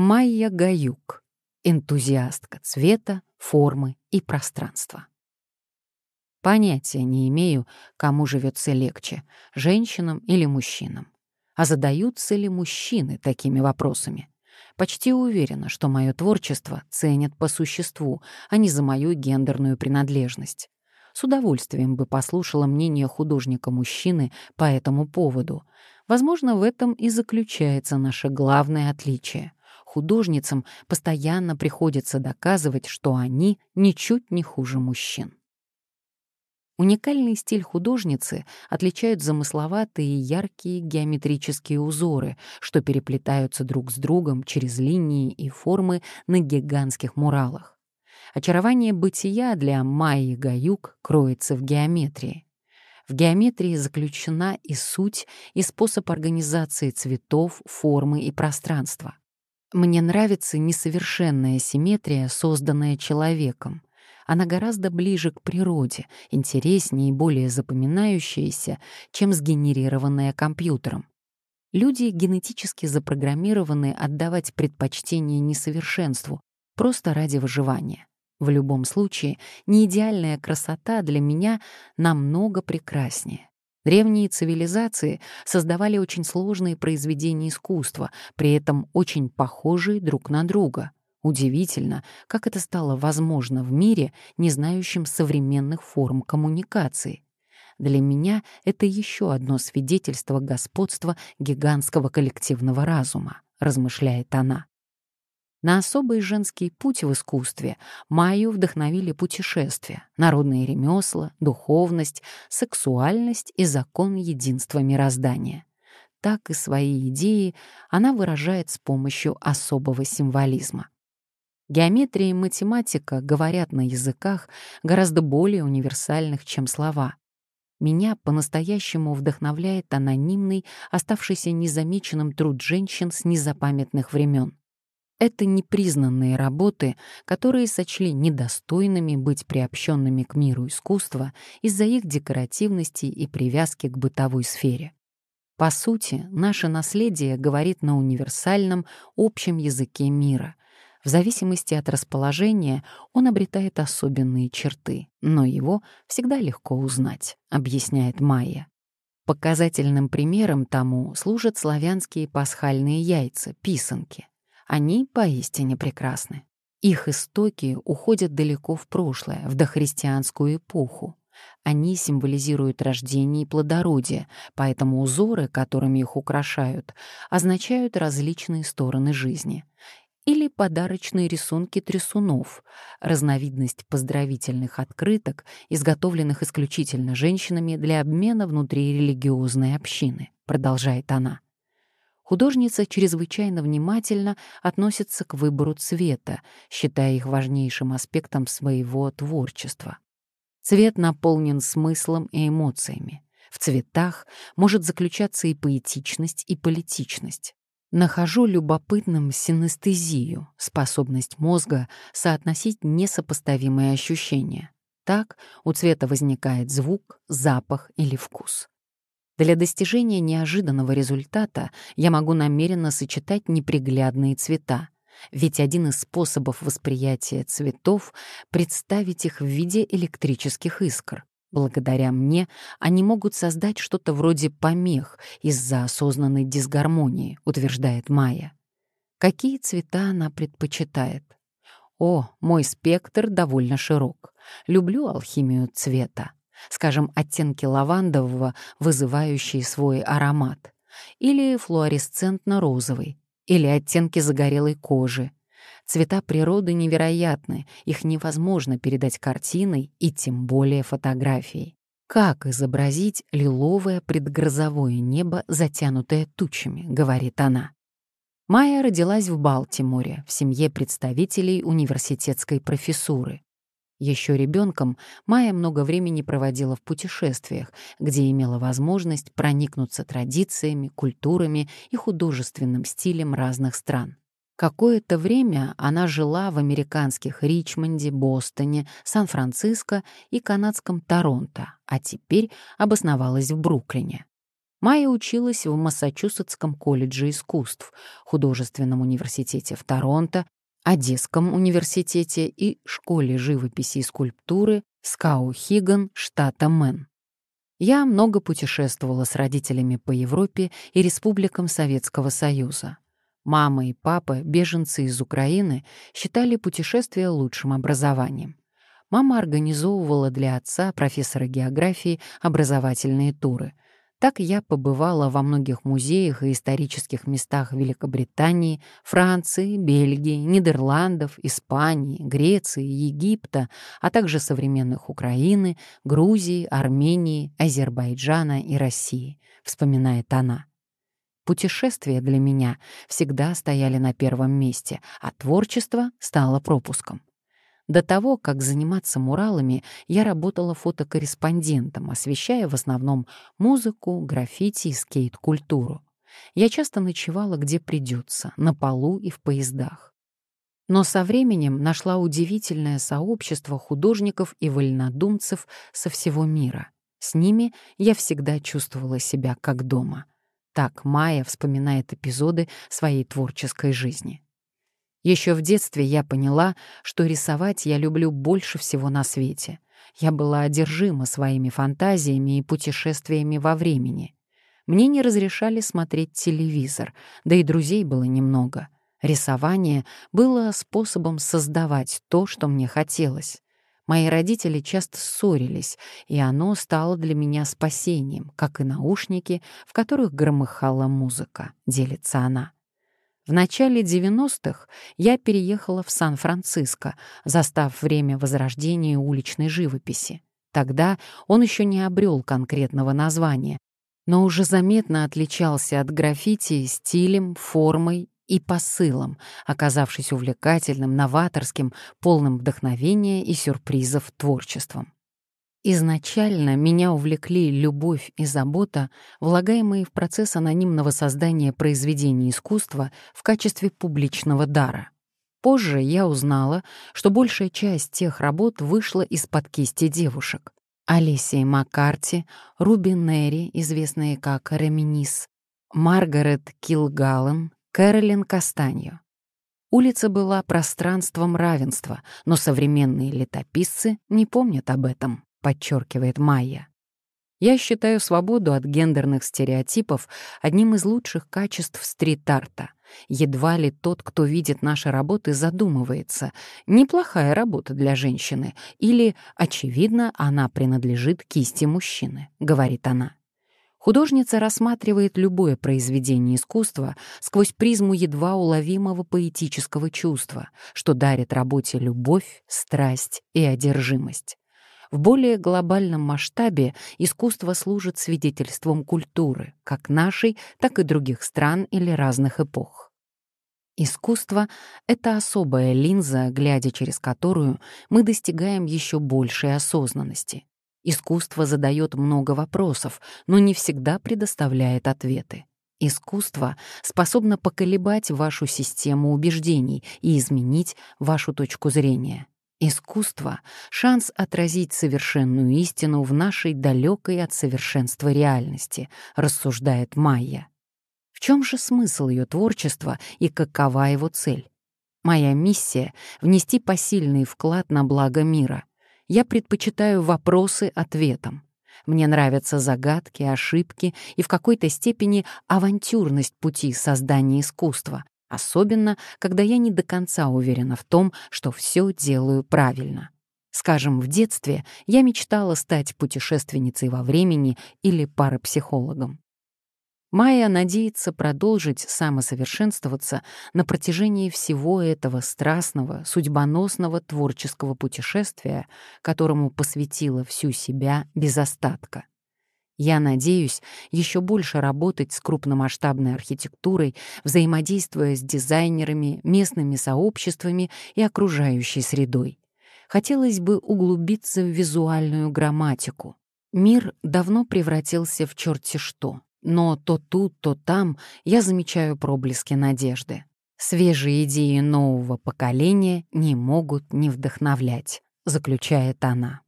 Майя Гаюк, энтузиастка цвета, формы и пространства. Понятия не имею, кому живется легче, женщинам или мужчинам. А задаются ли мужчины такими вопросами? Почти уверена, что мое творчество ценят по существу, а не за мою гендерную принадлежность. С удовольствием бы послушала мнение художника-мужчины по этому поводу. Возможно, в этом и заключается наше главное отличие художницам постоянно приходится доказывать, что они ничуть не хуже мужчин. Уникальный стиль художницы отличают замысловатые яркие геометрические узоры, что переплетаются друг с другом через линии и формы на гигантских муралах. Очарование бытия для Майи Гаюк кроется в геометрии. В геометрии заключена и суть, и способ организации цветов, формы и пространства. Мне нравится несовершенная симметрия, созданная человеком. Она гораздо ближе к природе, интереснее и более запоминающаяся, чем сгенерированная компьютером. Люди генетически запрограммированы отдавать предпочтение несовершенству, просто ради выживания. В любом случае, неидеальная красота для меня намного прекраснее. Древние цивилизации создавали очень сложные произведения искусства, при этом очень похожие друг на друга. Удивительно, как это стало возможно в мире, не знающем современных форм коммуникации. Для меня это еще одно свидетельство господства гигантского коллективного разума, размышляет она. На особые женские пути в искусстве Майю вдохновили путешествия, народные ремесла, духовность, сексуальность и закон единства мироздания. Так и свои идеи она выражает с помощью особого символизма. Геометрия и математика говорят на языках гораздо более универсальных, чем слова. Меня по-настоящему вдохновляет анонимный, оставшийся незамеченным труд женщин с незапамятных времен. Это непризнанные работы, которые сочли недостойными быть приобщенными к миру искусства из-за их декоративности и привязки к бытовой сфере. По сути, наше наследие говорит на универсальном, общем языке мира. В зависимости от расположения он обретает особенные черты, но его всегда легко узнать, объясняет Майя. Показательным примером тому служат славянские пасхальные яйца, писанки. Они поистине прекрасны. Их истоки уходят далеко в прошлое, в дохристианскую эпоху. Они символизируют рождение и плодородие, поэтому узоры, которыми их украшают, означают различные стороны жизни. Или подарочные рисунки трясунов, разновидность поздравительных открыток, изготовленных исключительно женщинами для обмена внутри религиозной общины, продолжает она. Художница чрезвычайно внимательно относится к выбору цвета, считая их важнейшим аспектом своего творчества. Цвет наполнен смыслом и эмоциями. В цветах может заключаться и поэтичность, и политичность. Нахожу любопытным синестезию, способность мозга соотносить несопоставимые ощущения. Так у цвета возникает звук, запах или вкус. Для достижения неожиданного результата я могу намеренно сочетать неприглядные цвета. Ведь один из способов восприятия цветов — представить их в виде электрических искр. Благодаря мне они могут создать что-то вроде помех из-за осознанной дисгармонии, утверждает Майя. Какие цвета она предпочитает? О, мой спектр довольно широк. Люблю алхимию цвета скажем, оттенки лавандового, вызывающие свой аромат, или флуоресцентно-розовый, или оттенки загорелой кожи. Цвета природы невероятны, их невозможно передать картиной и тем более фотографией. «Как изобразить лиловое предгрозовое небо, затянутое тучами?» — говорит она. Майя родилась в Балтиморе в семье представителей университетской профессуры. Еще ребенком Майя много времени проводила в путешествиях, где имела возможность проникнуться традициями, культурами и художественным стилем разных стран. Какое-то время она жила в американских Ричмонде, Бостоне, Сан-Франциско и канадском Торонто, а теперь обосновалась в Бруклине. Майя училась в Массачусетском колледже искусств, художественном университете в Торонто Одесском университете и Школе живописи и скульптуры Скау Хиган, штата Мэн. Я много путешествовала с родителями по Европе и республикам Советского Союза. Мама и папа, беженцы из Украины, считали путешествия лучшим образованием. Мама организовывала для отца, профессора географии, образовательные туры — так я побывала во многих музеях и исторических местах Великобритании, Франции, Бельгии, Нидерландов, Испании, Греции, Египта, а также современных Украины, Грузии, Армении, Азербайджана и России, вспоминает она. Путешествия для меня всегда стояли на первом месте, а творчество стало пропуском. До того, как заниматься муралами, я работала фотокорреспондентом, освещая в основном музыку, граффити и скейт-культуру. Я часто ночевала где придется, на полу и в поездах. Но со временем нашла удивительное сообщество художников и вольнодумцев со всего мира. С ними я всегда чувствовала себя как дома. Так Майя вспоминает эпизоды своей творческой жизни. Еще в детстве я поняла, что рисовать я люблю больше всего на свете. Я была одержима своими фантазиями и путешествиями во времени. Мне не разрешали смотреть телевизор, да и друзей было немного. Рисование было способом создавать то, что мне хотелось. Мои родители часто ссорились, и оно стало для меня спасением, как и наушники, в которых громыхала музыка, делится она. В начале 90-х я переехала в Сан-Франциско, застав время возрождения уличной живописи. Тогда он еще не обрел конкретного названия, но уже заметно отличался от граффити стилем, формой и посылом, оказавшись увлекательным, новаторским, полным вдохновения и сюрпризов творчеством. Изначально меня увлекли любовь и забота, влагаемые в процесс анонимного создания произведений искусства в качестве публичного дара. Позже я узнала, что большая часть тех работ вышла из-под кисти девушек. Алисии Маккарти, Руби Нерри, известные как Реминис, Маргарет Килгаллен, Кэролин Кастаньо. Улица была пространством равенства, но современные летописцы не помнят об этом подчеркивает Майя. Я считаю свободу от гендерных стереотипов одним из лучших качеств стрит-арта. Едва ли тот, кто видит наши работы, задумывается. Неплохая работа для женщины. Или, очевидно, она принадлежит кисти мужчины, говорит она. Художница рассматривает любое произведение искусства сквозь призму едва уловимого поэтического чувства, что дарит работе любовь, страсть и одержимость. В более глобальном масштабе искусство служит свидетельством культуры, как нашей, так и других стран или разных эпох. Искусство — это особая линза, глядя через которую мы достигаем еще большей осознанности. Искусство задает много вопросов, но не всегда предоставляет ответы. Искусство способно поколебать вашу систему убеждений и изменить вашу точку зрения. Искусство — шанс отразить совершенную истину в нашей далекой от совершенства реальности, рассуждает Майя. В чем же смысл ее творчества и какова его цель? Моя миссия — внести посильный вклад на благо мира. Я предпочитаю вопросы ответам. Мне нравятся загадки, ошибки и в какой-то степени авантюрность пути создания искусства, Особенно, когда я не до конца уверена в том, что все делаю правильно. Скажем, в детстве я мечтала стать путешественницей во времени или парапсихологом. Майя надеется продолжить самосовершенствоваться на протяжении всего этого страстного, судьбоносного творческого путешествия, которому посвятила всю себя без остатка. Я надеюсь еще больше работать с крупномасштабной архитектурой, взаимодействуя с дизайнерами, местными сообществами и окружающей средой. Хотелось бы углубиться в визуальную грамматику. Мир давно превратился в черти что, но то тут, то там я замечаю проблески надежды. Свежие идеи нового поколения не могут не вдохновлять, заключает она.